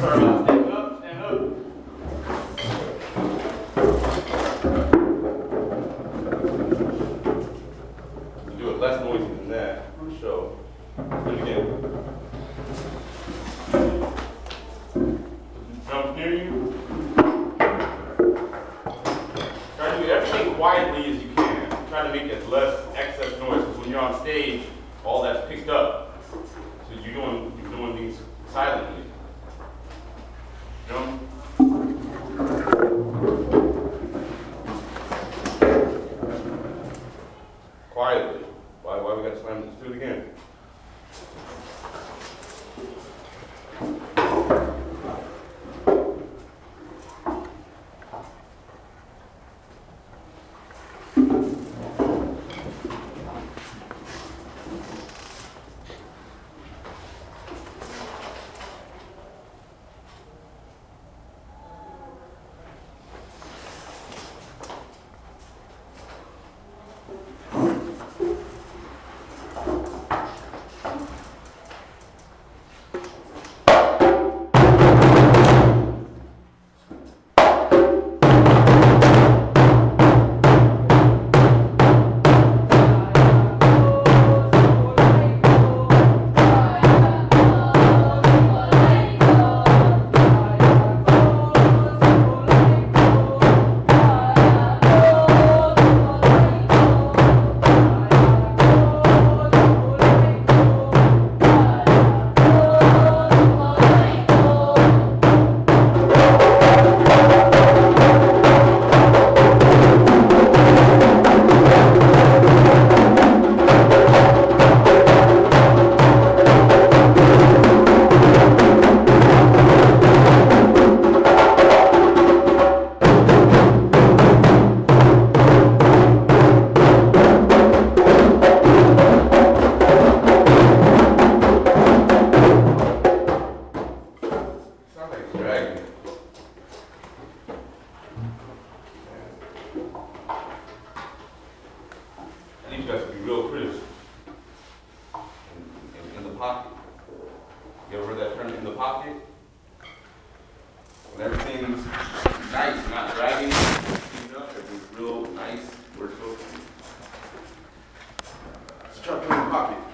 Sorry about that. Everything's nice, not dragging, you know, everything's real nice, we're supposed to. Start putting pocket.